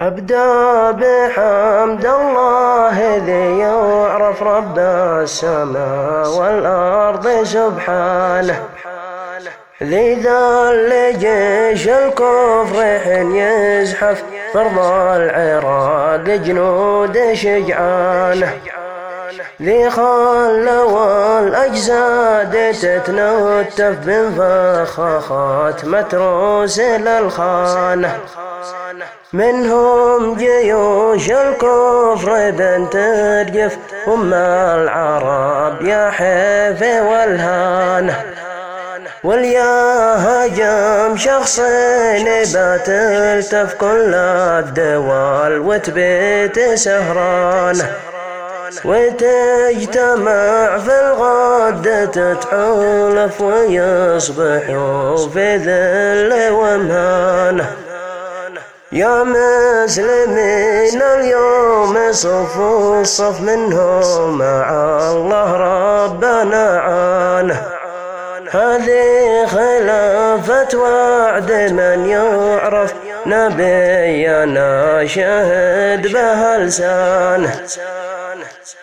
أبدأ بحمد الله ذي يعرف رب السماء والأرض سبحانه. ذي ذل جيش الكفر حين يزحف فرض العراق جنود شجعانه. ذي خلوا الأجساد تتنوتف بانفخاخات متروس للخانة. منهم جيوش الكفر بنت ترجف أم العرب يا حيف والهانة. واليا هجم شخصين بات التف كل الدوال وتبيت سهرانة. وتجتمع في الغد تتحولف ويصبحوا في ذل ومهانه يا مسلمين اليوم صفوا الصف منهم مع الله ربنا عانه هذه خلافة وعد من يعرف نبينا شهد بها لسانه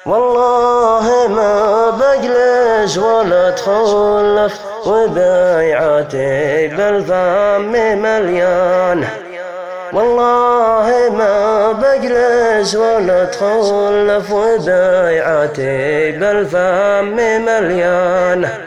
والله ما بجلس ولا اتخلف وبيعتي بالفم مليانه والله ما بجلس ولا اتخلف وبيعتي بالفم مليانه